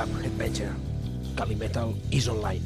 cap headbanger. Calimetal is online.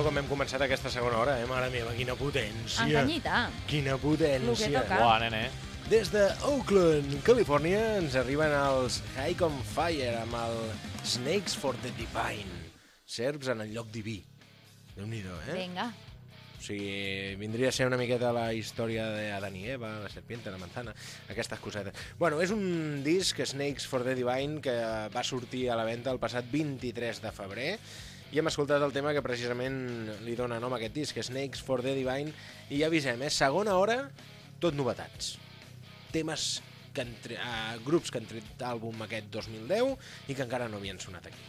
Déu com hem començat aquesta segona hora, eh? Mare meva, quina potència. Encanyita. Quina Lo que potència. toca. Buah, nene. Des de Oakland, Califòrnia, ens arriben els High on Fire amb el Snakes for the Divine. Serps en el lloc diví. déu nhi eh? Vinga. O sigui, vindria a ser una miqueta la història d'Adam i Eva, la serpiente, la manzana, aquestes cosetes. Bueno, és un disc, Snakes for the Divine, que va sortir a la venda el passat 23 de febrer, i hem escoltat el tema que precisament li dona nom a aquest disc, Snakes for the Divine, i ja avisem, eh? segona hora, tot novetats. Temes que han tre... uh, grups que han tret àlbum aquest 2010 i que encara no havien sonat aquí.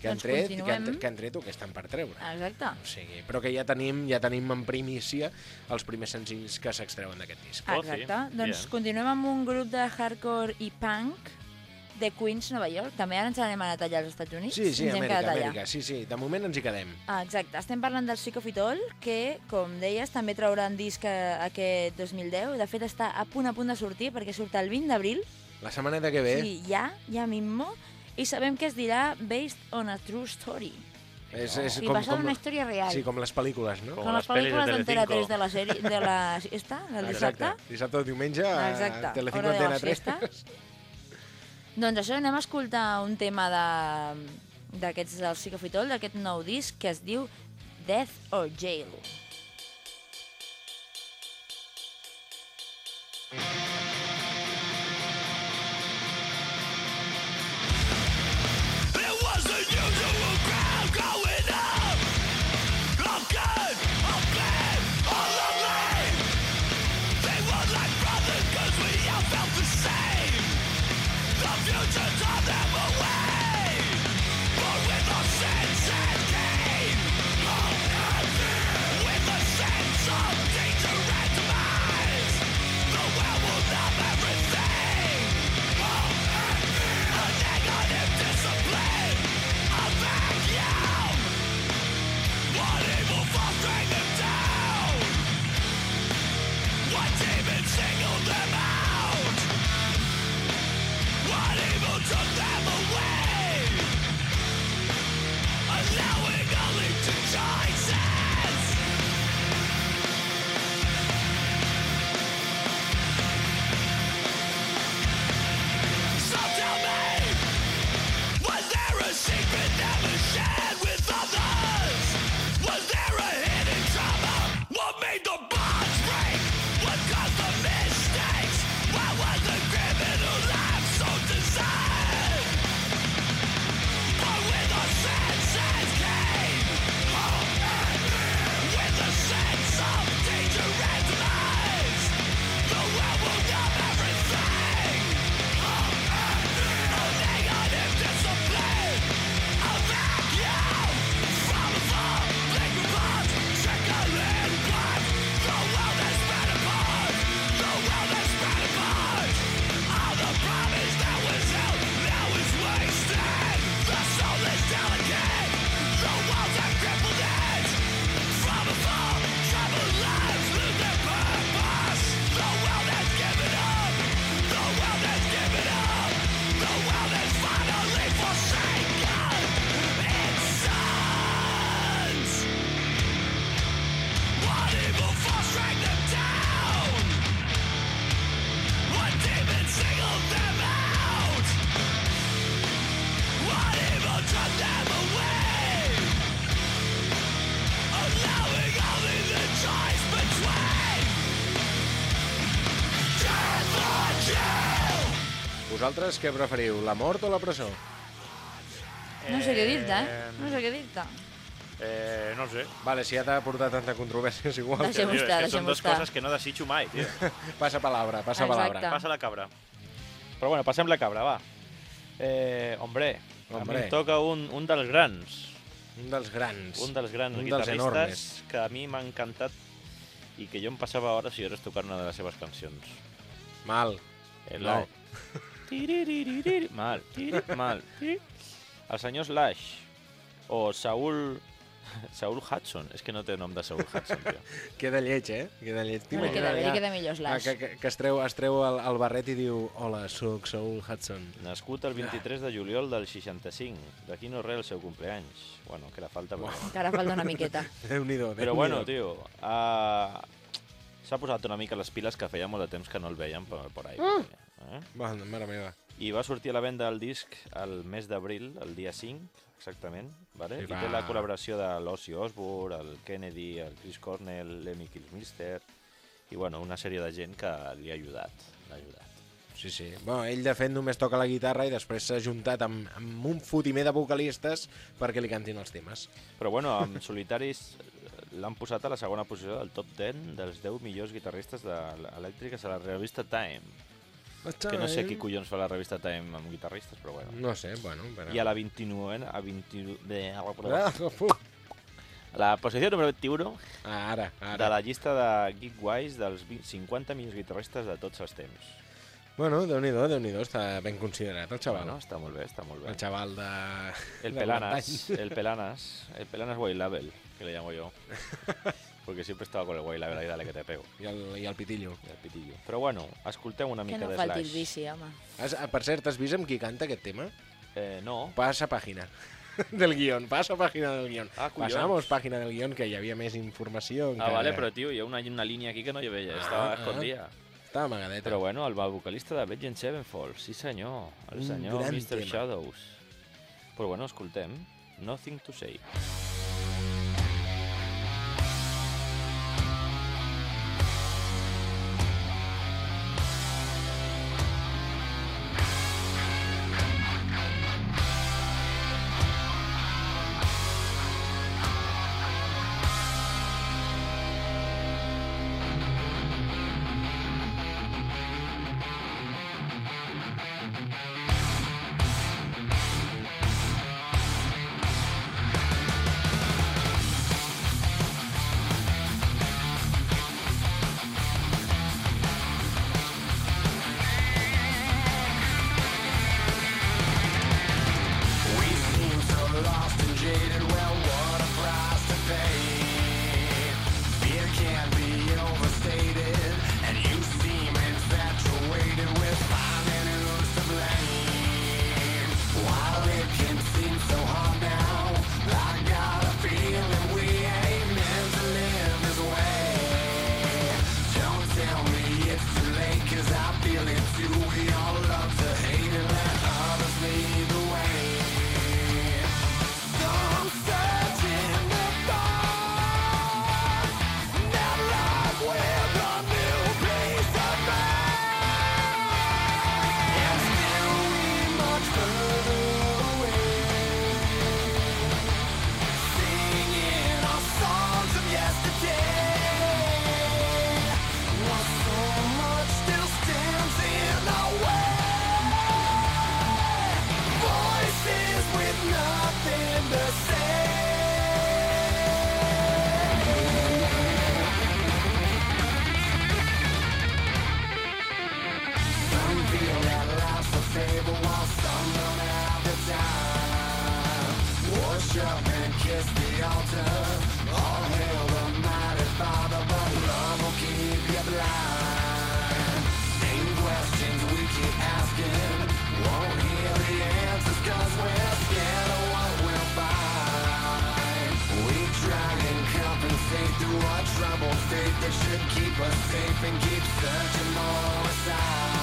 Que han Doncs tret, que han, que han tret o que estan per treure. Exacte. O sigui, però que ja tenim, ja tenim en primícia els primers senzills que s'extreuen d'aquest disc. Oh, sí. Exacte. Doncs Bien. continuem amb un grup de hardcore i punk de Queens, Nova York. També ara ens n'anem anat allà als Estats Units. Sí, sí, ens Amèrica. Amèrica. Sí, sí, de moment ens hi quedem. Ah, exacte. Estem parlant del Sick of It All, que, com deies, també trauran disc eh, aquest 2010. De fet, està a punt a punt de sortir, perquè surt el 20 d'abril. La setmaneta que ve Sí, ja, ja mismo. I sabem que es dirà Based on a True Story. és, és I basada en una història real. Sí, com les pel·lícules, no? Com Com les pel·lícules d'Antena Telecinco. 3 de la sèrie... De la... Està? Del dissabte? Exacte. Dissabte o diumenge a Exacte. Telecinco Hora de la Antena 3. siesta. Doncs això, anem a escoltar un tema de d'aquests del Sick of It All, d'aquest nou disc que es diu Death or Jail. It vosaltres què preferiu, la mort o la presó? No sé què dir-te, eh? No sé què dir-te. Eh, no sé. Vale, si ja t'ha portat tanta controvèrsia, és igual. Deixem- Tio, és estar, que són dues estar. coses que no desitjo mai, tio. Passa palabra, passa Exacte. palabra. Passa la cabra. Però bueno, passem la cabra, va. Eh, hombre, a mi Hombre. em toca un, un dels grans. Un dels grans. Un dels grans Un dels guitarristes enormes. que a mi m'ha encantat i que jo em passava hores i hores tocant una de les seves cancions. Mal. El No. Mal, mal. El senyor Slash o Saul... Saul Hudson. És que no té nom de Saul Hudson, tio. Queda lleig, eh? Queda lleig. No, li T'imagines queda, allà, queda millor Slash. que, que, que es treu, es treu el, el barret i diu Hola, sóc Saul Hudson. Nascut el 23 de juliol del 65. D'aquí no res el seu compleanys. Bueno, que la falta, però... Encara falta una miqueta. Déu-n'hi-do, Però Déu-n'hi-do. bueno, tio, uh, s'ha posat una mica les piles que feia molt de temps que no el veiem per, per ahí. Mm. Eh? Va, mare meva. I va sortir a la venda el disc el mes d'abril, el dia 5, exactament, vale? Sí, i va. té la col·laboració de l'Ozzy Osbourne, el Kennedy, el Chris Cornell, l'Emmy Kilmister, i bueno, una sèrie de gent que li ha ajudat, l'ha ajudat. Sí, sí. Bueno, ell, de fet, només toca la guitarra i després s'ha juntat amb, amb un fotimer de vocalistes perquè li cantin els temes. Però bueno, amb solitaris l'han posat a la segona posició del top 10 dels 10 millors guitarristes de elèctriques a la revista Time. Que no sé qui collons fa la revista Time amb guitarristes, però bueno. No sé, bueno, però... I a la 29 a 21... de- Ah, la posició número 21 Ah, ara, de ara. la llista de Geekwise dels 20 50 millors guitarristes de tots els temps. Bueno, Déu-n'hi-do, déu nhi déu està ben considerat, el xaval. Bueno, està molt bé, està molt bé. El xaval de... El de Pelanas, el Pelanas, el Pelanas White Label, que le llamo yo. Porque siempre estaba con el White Label ahí, dale que te pego. I el, I el pitillo. I el pitillo. Però bueno, escoltem una Que mica no de falti el Slash. vici, home. Has, ah, per cert, has vist amb qui canta aquest tema? Eh, no, Passa pàgina del guión, passa pàgina del guión. Ah, collons. Passamos pàgina del guión, que hi havia més informació. Ah, encara. vale, però tio, hi ha una, una línia aquí que no hi veia, Ah, estava ah. escondida. Estava amagadeta. Però bueno, el vocalista de Avenged Sevenfold, sí senyor, el Un senyor gran Mr. tema. Shadows. Però bueno, escoltem, Nothing to Say. Keep us safe and keep searching more aside.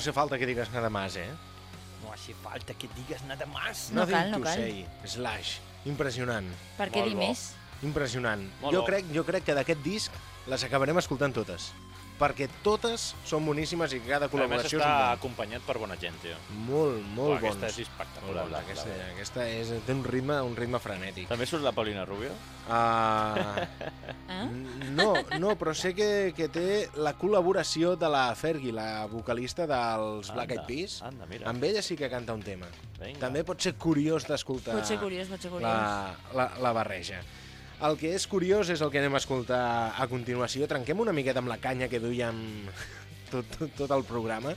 Hace falta que digas nada más, eh? No hace falta que digas nada más. No Nothing cal, no cal. say. Slash. Impressionant. Per què Molt dir bo. més? Impressionant. Molt jo bo. crec, jo crec que d'aquest disc les acabarem escoltant totes. Perquè totes són boníssimes i cada A més, col·laboració és està un bon. acompanyat per bona gent, tio. Molt, molt Uah, bons. Aquesta és espectacular. bons. la- Aquesta, la- aquesta és, té un ritme, un ritme frenètic. També surt la Paulina Rubio? Uh, Eh? no, no, però sé que, que té la col·laboració de la Fergie, la vocalista dels Black Eyed Peas. Anda, mira. Amb ella sí que canta un tema. Vinga. També pot ser curiós d'escoltar Pot ser curiós, pot ser curiós. la, la, la barreja. El que és curiós és el que anem a escoltar a continuació. Trenquem una miqueta amb la canya que duíem tot, tot, tot el programa,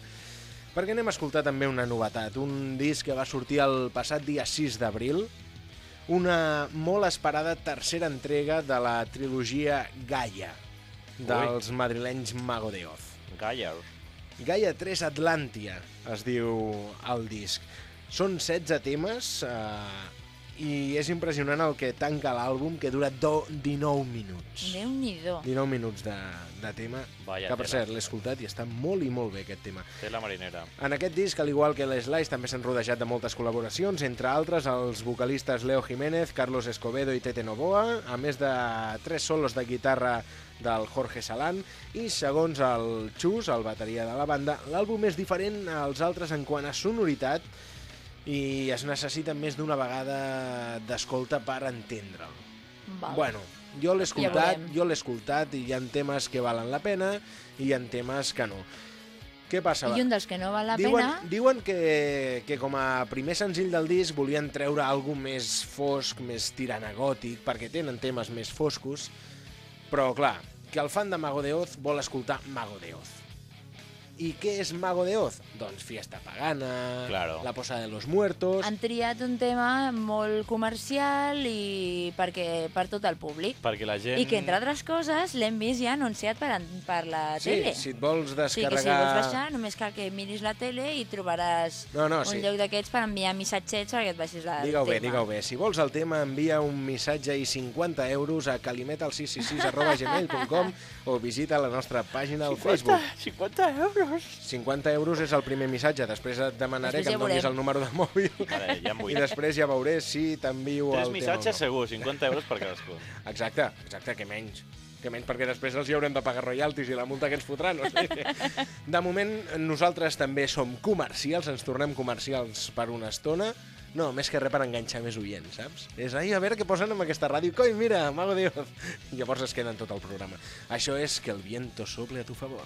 perquè anem a escoltar també una novetat, un disc que va sortir el passat dia 6 d'abril, una molt esperada tercera entrega de la trilogia Gaia, dels madrilenys Mago de Oz. Gaia. Gaia 3 Atlàntia es diu el disc. Són 16 temes eh, i és impressionant el que tanca l'àlbum, que dura do, 19 minuts. Déu-n'hi-do. 19 minuts de, de tema, Vaya que per tela. cert l'he escoltat i està molt i molt bé aquest tema. Té la marinera. En aquest disc, al igual que l'Slice, també s'han rodejat de moltes col·laboracions, entre altres els vocalistes Leo Jiménez, Carlos Escobedo i Tete Novoa, a més de tres solos de guitarra del Jorge Salán, i segons el Xus, el bateria de la banda, l'àlbum és diferent als altres en quant a sonoritat i es necessita més d'una vegada d'escolta per entendre'l. Bueno, jo l'he escoltat, veurem. jo l'he escoltat i hi ha temes que valen la pena i hi ha temes que no. Què passa? I un dels que no val la diuen, pena... diuen que, que com a primer senzill del disc volien treure alguna més fosc, més tirant a gòtic, perquè tenen temes més foscos, però clar, que el fan de Mago de Oz vol escoltar Mago de Oz. I què és Mago de Oz? Doncs Fiesta Pagana, Claro. La Posada de los Muertos... Han triat un tema molt comercial i perquè per tot el públic. Perquè la gent... I que, entre altres coses, l'hem vist ja anunciat per, per la Sí, tele. si et vols Sí, que si descarregar... vols baixar, només cal que miris la tele i trobaràs No, no, un sí. lloc d'aquests per enviar missatgets perquè et baixis la, Digue-ho bé, tema. digue-ho bé. Si vols el tema, envia un missatge i 50 euros a calimetal666 o visita la nostra pàgina al Facebook. 50 euros! 50 euros és el primer missatge, després et demanaré Després que ja em donis veurem. el número de mòbil Vale, ja en vull. i després ja veuré si t'envio Tres el missatges tema segur, 50 euros per cadascú. no. Exacte, exacte, que menys que menys perquè després els hi haurem de pagar royalties i la multa que ens fotran. O sigui. De moment, nosaltres també som comercials, ens tornem comercials per una estona. No, més que res per enganxar més oients, saps? És, ai, a veure què posen amb aquesta ràdio. Coi, mira, Mago Dios. I llavors es queden tot el programa. Això és que el viento sople a tu favor.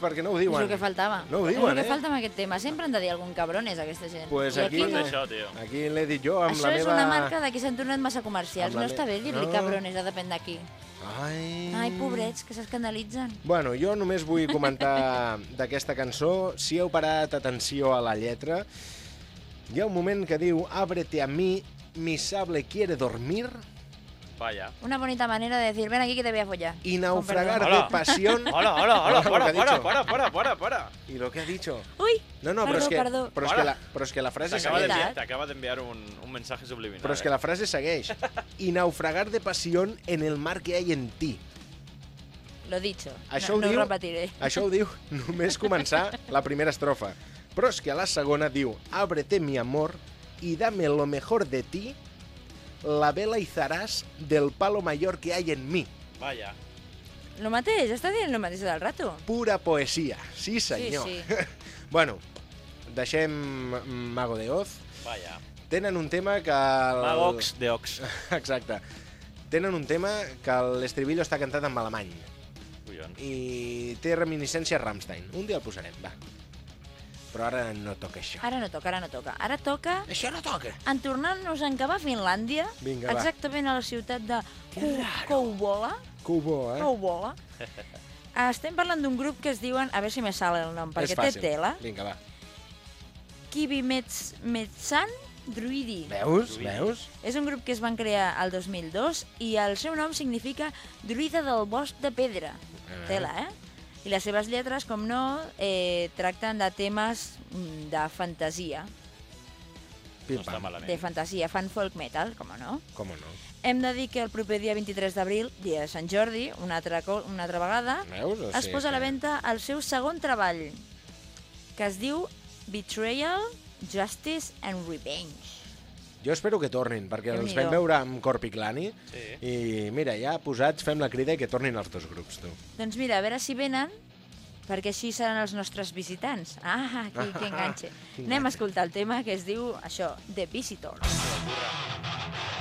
Perquè no ho És diuen. el que faltava. No ho És diuen, el que eh? falta amb aquest tema. Sempre han de dir algun cabrones, aquesta gent. Pues I aquí, no. Això, tio. aquí l'he dit jo amb Això la és meva... una marca de que s'han tornat massa comercials. No està me- bé dir-li No. cabrones, ha depèn d'aquí. Ai... Ai, pobrets, que s'escandalitzen. Bueno, jo només vull comentar d'aquesta cançó, si heu parat atenció a la lletra, hi ha un moment que diu Ábrete a mí, mi sable quiere dormir Vaya. Una bonita manera de decir, ven aquí que te voy a follar. y naufragar de pasión. Hola, hola, hola, Hola, para, para, para, para, para, para. Y lo que ha dicho. Uy, No, no, Perdó, però és que, però és que, la, però és que la frase segueix. veritat. d'enviar t'acaba d'enviar un, un mensaje subliminal. Però és que eh? la frase segueix. Y naufragar de pasión en el mar que hay en ti. lo dicho. Això no, ho diu, no ho repetiré. Això ho diu només començar la primera estrofa. Però és que a la segona diu Ábrete mi amor y dame lo mejor de ti, la vela izaràs del palo mayor que hay en mí. Vaya. Lo mateix, està dient lo mateix del rato. Pura poesia. Sí, senyor. Sí, bueno, deixem Mago de Oz. Vaya. Tenen un tema que... El... Magox de Ox. Exacte. Tenen un tema que l'estribillo està cantat en alemany Collons. i té reminiscència a Rammstein. Un dia el posarem, va. Però ara no toca això. Ara no toca, ara no toca. Ara toca Això no toca. en tornar-nos en cap a Finlàndia, Vinga, va. exactament a la ciutat de. Kouvola. Cubo, eh? Kouvola. Estem parlant d'un grup que es diuen, a veure si me sale el nom, perquè té tela, Vinga, va. Kibi Mets, Metsan Druidi. Veus? Druidi. Veus? És un grup que es van crear el 2002 i el seu nom significa druida del bosc de pedra. Ah. Tela, eh? I les seves lletres, com no, eh, tracten de temes mm, de fantasia. No està malament. De fantasia, fan folk metal, com no. Com no? Hem de dir que el proper dia 23 d'abril, dia de Sant Jordi, una altra, una altra vegada, Veus? O es sigui posa a la venda el seu segon treball, que es diu Betrayal, Justice and Revenge. Jo espero que tornin, perquè els vam veure amb Corpiclani Sí. i mira, ja posats fem la crida i que tornin els dos grups, tu. Doncs mira, a veure si venen, perquè així seran els nostres visitants. Ah, que, que enganxe. Quin Anem a escoltar el tema que es diu això, The Visitors. Brother,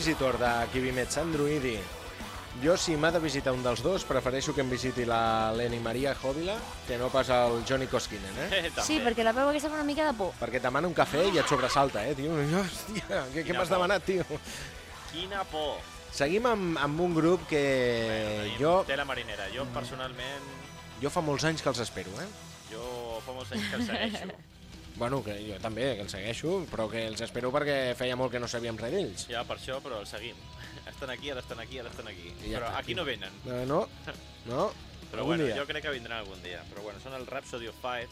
Visitor de met Sandroidi. Jo, si m'ha de visitar un dels dos, prefereixo que em visiti la Leni Maria Jòbila que no pas el Johnny Koskinen, eh? Sí, perquè la veu aquesta fa una mica de por. Perquè et demana un cafè i et sobresalta, eh, tio? Hòstia, què, què m'has demanat, tio? Quina por. Seguim amb, amb un grup que Tenim jo, Tela marinera. Jo, personalment, jo fa molts anys que els espero, eh? jo fa molts anys que el segueixo. Bueno, que jo també, que els segueixo, però que els espero perquè feia molt que no sabíem res d'ells. Ja, per això, però el seguim. Estan aquí, ara estan aquí, ara estan aquí. Ja però aquí no venen. No, no, no. Però algun bueno, dia. jo crec que vindran algun dia. Però bueno, són el Rhapsody of Fire,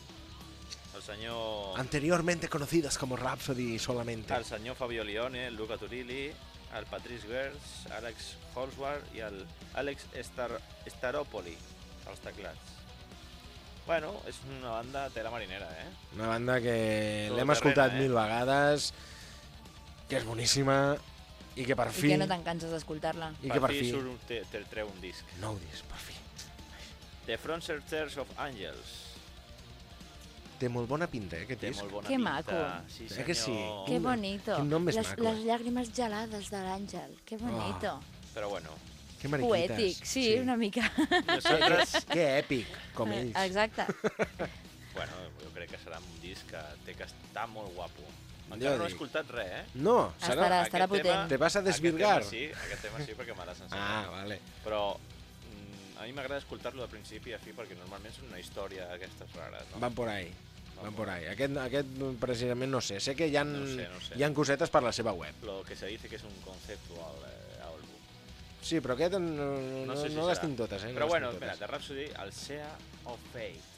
el senyor... Anteriormente conocidas como Rhapsody solamente. El senyor Fabio Lione, el Luca Turilli, el Patrice Gers, Alex Holsworth i el Alex Star Staropoli, als teclats. Bueno, és una banda tela marinera, eh? Una banda que l'hem escoltat eh? mil vegades, que és boníssima i que per I fi... que no te'n canses d'escoltar-la. I que per fi fi... surt un, te, te treu un disc. Nou disc, per fi. The Front Searchers of Angels. Té molt bona pinta, eh, aquest Té disc. molt bona Que pinta. maco. Sí, Eh senyor. que sí? Qué Quin- bonito. quin nom més les, maco, les eh? llàgrimes gelades de l'àngel. Qué bonito. Però bueno, Que mariquites. Poètic, sí, una mica. nosaltres... Que èpic, com ells. Exacte. bueno, jo crec que serà un disc que té que estar molt guapo. Jo Encara no he dic. escoltat res, eh? No, serà... Estarà, Aquest estarà tema- potent. Te vas a desvirgar. Aquest tema sí, aquest tema sí, perquè me l'has ensenyat. Ah, vale. Però mm, a mi m'agrada escoltar-lo de principi a fi perquè normalment és una història d'aquestes rares, no? Van por ahí. Van por ahí. Aquest, aquest precisament no sé. Sé que hi ha, No sé, no sé. hi ha cosetes per la seva web. Lo que se dice que és un conceptual eh. Sí, però aquest no, no, No sé si no les tinc totes, eh? No Però les bueno, tinc espera, totes. de Rhapsody, el Sea of Fate.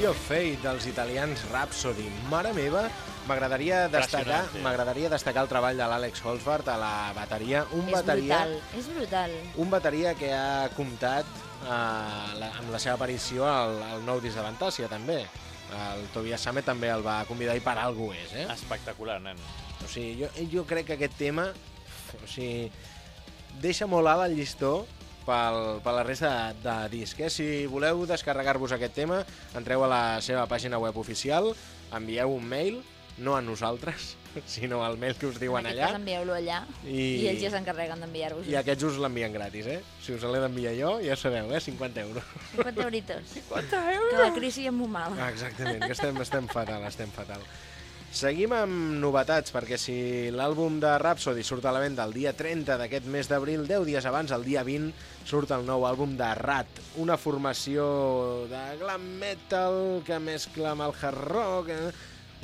Sea of Fate dels italians Rhapsody. Mare meva, m'agradaria destacar, m'agradaria destacar el treball de l'Àlex Holfart a la bateria. Un És bateria, brutal, és brutal. un bateria que ha comptat eh, la, amb la seva aparició al, al nou disc de Fantàsia, també. El Tobias Sammet també el va convidar i per algú és, eh? Espectacular, nen. O sigui, jo, jo crec que aquest tema o sigui, deixa molt alt el llistó pel, per la resta de, de disc. Eh? Si voleu descarregar-vos aquest tema, entreu a la seva pàgina web oficial, envieu un mail, no a nosaltres, sinó al mail que us diuen en allà, envieu-lo allà i... I- ells ja s'encarreguen d'enviar-vos. i aquests us l'envien gratis, eh? Si us l'he d'enviar jo, ja sabeu, eh? 50 euros. 50 euritos. 50 euros? Que la crisi és molt mala. Ah, exactament, que estem, estem fatal, estem fatal. Seguim amb novetats, perquè si l'àlbum de Rhapsody surt a la venda el dia 30 d'aquest mes d'abril, 10 dies abans, el dia 20, surt el nou àlbum de Rat, una formació de glam metal que mescla amb el hard rock, eh?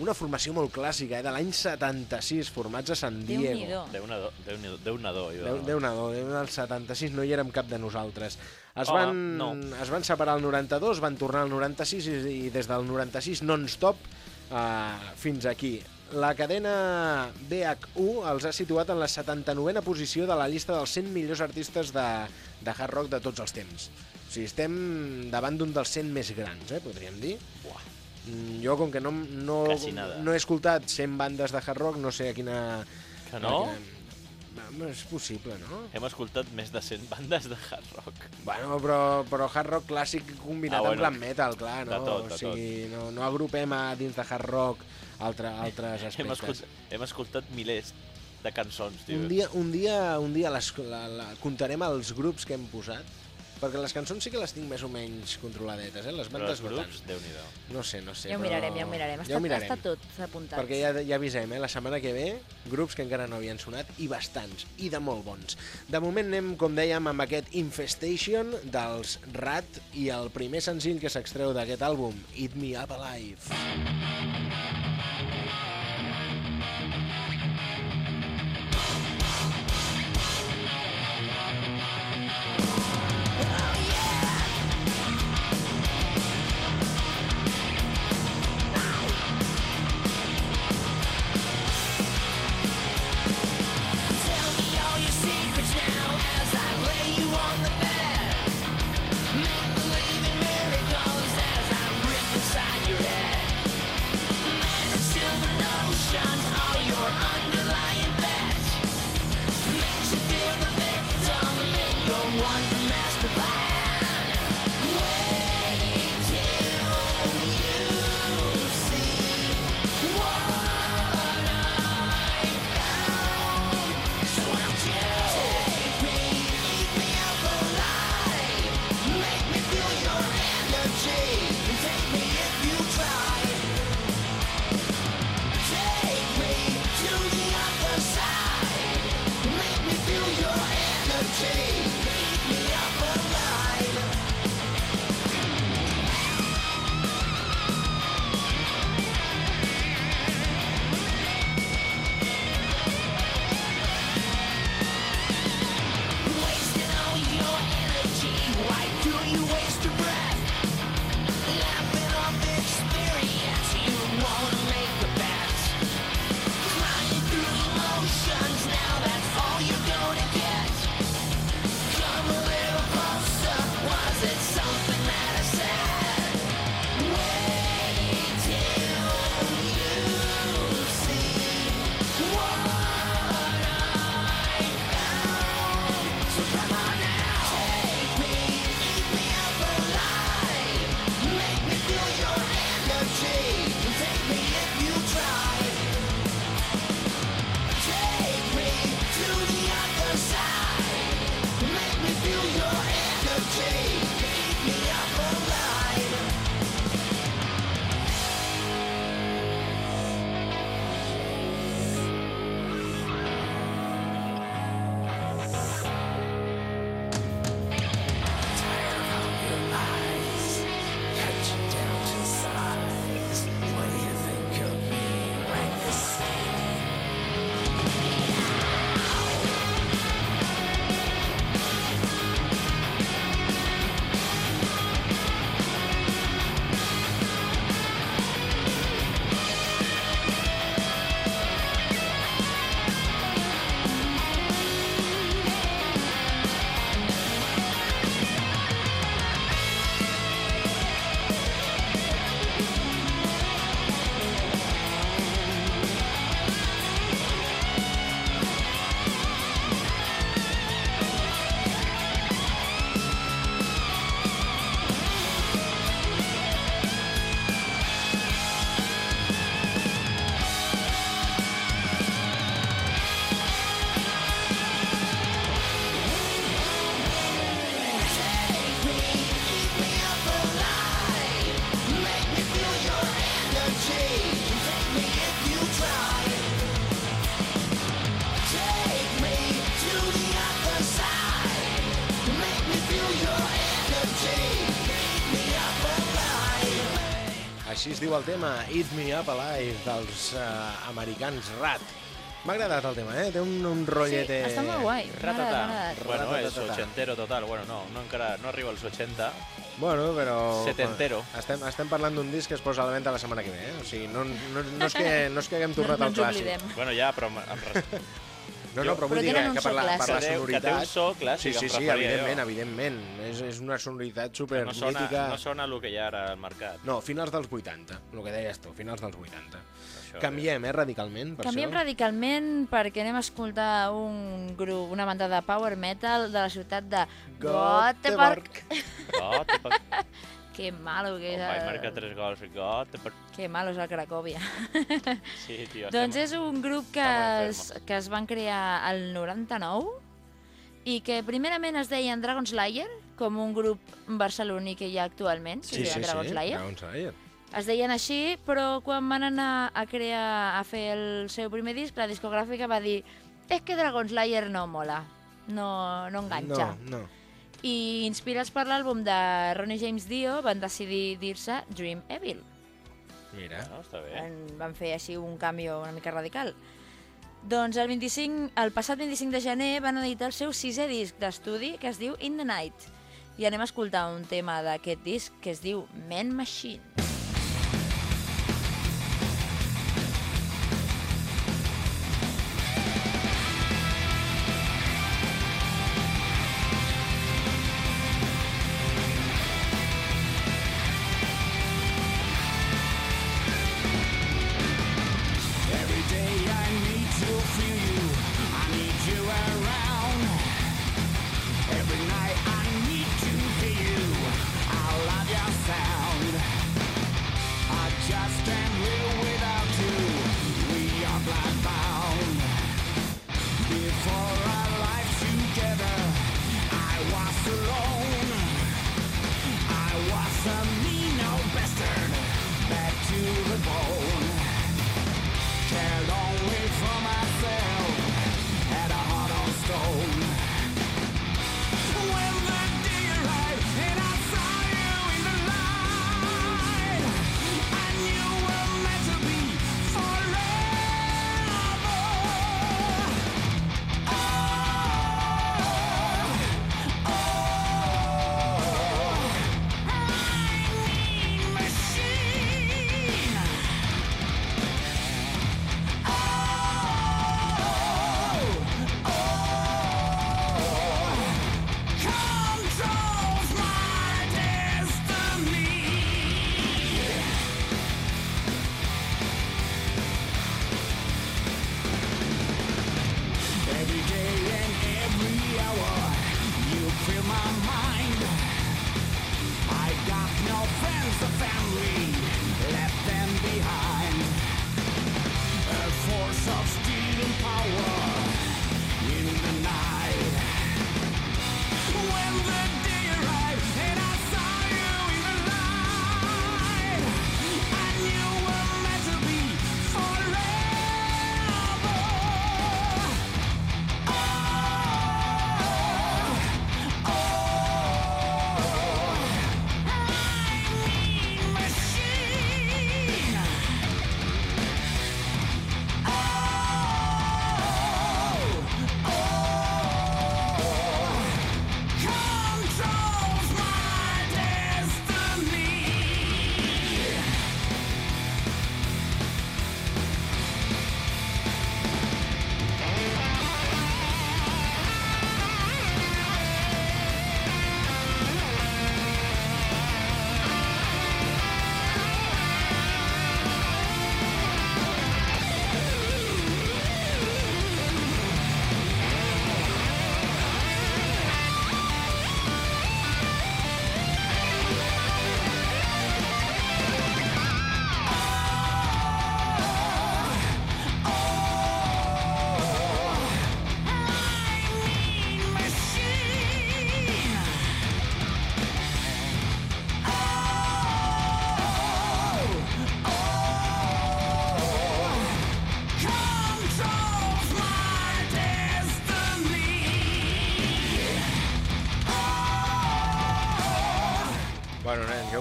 una formació molt clàssica, eh? de l'any 76, formats a San Diego. Déu-n'hi-do. Déu-n'hi-do, Déu-n'hi-do, Déu-n'hi-do. idò. Déu, Déu nadó, el 76 no hi érem cap de nosaltres. Es Oh, van, no. es van separar el 92, van tornar al 96 i, i des del 96 non-stop uh, fins aquí. La cadena BH1 els ha situat en la 79a posició de la llista dels 100 millors artistes de, de hard rock de tots els temps. O sigui, estem davant d'un dels 100 més grans, eh, podríem dir. Buah. Mm, Jo, com que no, no, no he escoltat 100 bandes de hard rock, no sé a quina... Que no? quina- Va, És possible, no? Hem escoltat més de 100 bandes de hard rock. Bueno, però, però hard rock clàssic combinat Ah, bueno, amb glam metal, clar, no? de tot, de o sigui, no, no agrupem a dins de hard rock altre, altres Hem aspectes. escoltat, hem escoltat milers de cançons, tio. Un dia, un dia, un dia les, la, la, comptarem els grups que hem posat, perquè les cançons sí que les tinc més o menys controladetes, eh? Les Però bandes els no grups, tant. Déu-n'hi-do. No sé, no sé. Ja ho però... mirarem, ja ho mirarem. Està, Ja ho mirarem. està tot apuntat. Perquè ja, ja avisem, eh? la setmana que ve, grups que encara no havien sonat, i bastants, i de molt bons. De moment anem, com dèiem, amb aquest Infestation dels Rat i el primer senzill que s'extreu d'aquest àlbum, Eat Me Up Alive. Així es diu el tema, Eat Me Up Alive, dels uh, americans Rat. M'ha agradat el tema, eh? Té un, un rotllete... Sí, està molt guai. M'ha Ratata. Bueno, és Ratatata. ochentero total. Bueno, no, no encara no arriba als 80. Bueno, però... Setentero. Estem, estem parlant d'un disc que es posa a la venda la setmana que ve, eh? O sigui, no, no, no, és, que, no és que haguem tornat no, no al ens clàssic. oblidem. Bueno, ja, però amb, amb res... No, no, però vull dir que, que per, la, per la clàssic. Que té- sonoritat... un so clàssic, Sí, sí, sí, evidentment, jo. evidentment. És, és una sonoritat super no, sona, mítica. no sona el que hi ha ara al mercat. No, finals dels 80, el que deies tu, finals dels 80. Això Canviem, eh, radicalment, per Canviem això. radicalment perquè anem a escoltar un grup, una banda de power metal de la ciutat de Göteborg. Oh, Que malo que és, Oh, vaig el- marcar tres gols. Te pot... que malo és el Cracòvia. Sí, tio. Doncs és un grup que es, que es van crear al 99 i que primerament es deien Dragon Slayer, com un grup barceloní que hi ha actualment, que Sí, es sí, Dragon sí, Slayer. Dragon Slayer. Es deien així, però quan van anar a crear, a fer el seu primer disc, la discogràfica va dir és que Dragon Slayer no mola, no, no enganxa. No, no. I inspirats per l'àlbum de Ronnie James Dio, van decidir dir-se Dream Evil. Mira. Bueno, està bé. Van, van fer així un canvi una mica radical. Doncs el, 25, el passat 25 de gener van editar el seu sisè disc d'estudi que es diu In the Night. I anem a escoltar un tema d'aquest disc que es diu Man Machine.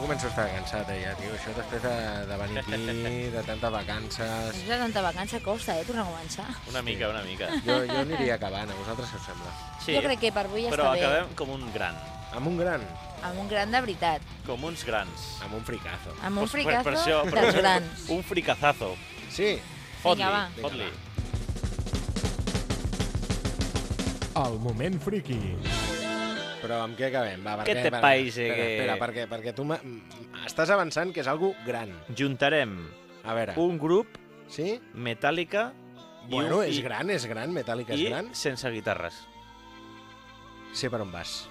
Començo a estar cansat, eh, ja, tio. Això després de, de venir aquí, de tantes vacances... De tanta vacança costa, eh, tornar a començar. Una mica, una mica. Jo, jo aniria acabant, a vosaltres què us sembla? Sí, Jo crec que per avui ja però està bé. acabem com un gran, Amb un gran, Amb un gran de veritat. com uns grans. amb un fricazo. Amb un Pues per- fricazo per això, per dels això, grans. Un fricazazo. Sí? Fot-li, fot-li. El moment friki. Però amb què acabem? Va, Què perquè, te per- paise Espera, que- espera, perquè, perquè tu estàs avançant que és algo gran. Juntarem A veure, un grup, sí? Metallica, Bueno, i, és i, gran, és gran, Metallica és i gran. sense guitarres. Sé per on vas.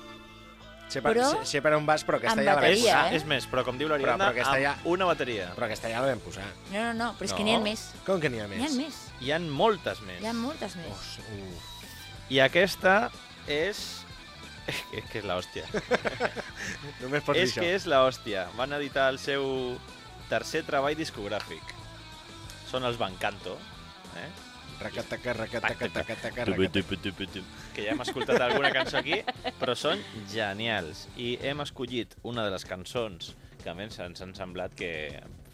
Sé per, Però sé, sé per on vas, però aquesta amb ja la vam posar. eh? És més, però com diu l'Ariadna, amb ja- una bateria. Però aquesta ja la vam posar. No, no, no, però és que No. n'hi ha més. Com que n'hi ha més? N'hi ha més. Hi han moltes més. Hi ha moltes més. Os, uf. I aquesta és... és que és l'hòstia. Només dir és això. que és l'hòstia. Van editar el seu tercer treball discogràfic. Són els Bancanto, eh? Racataca, racataca, racataca. tupu. que ja hem escoltat alguna cançó aquí, però són genials. I hem escollit una de les cançons que a més ens han semblat que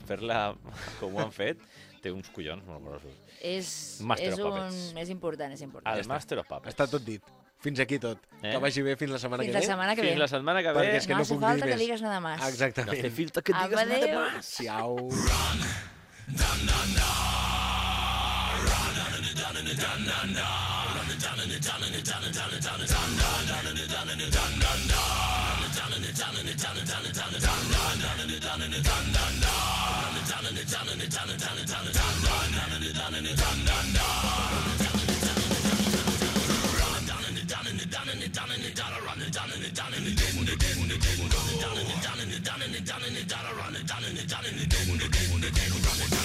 fer-la com ho han fet té uns collons molt grossos. És, Master és, of un, és important, és important. El Master of Puppets. Està tot dit. Fins aquí tot. Eh? Que vagi bé fins la setmana Fins que la ve. setmana que Fins ve. la setmana que ve. Perquè és que no no hace puc falta dir que més. digues nada más. No Exactament. hace falta que digas nada Adéu. it down and it down, I run it down and it down and it down and it down and it down.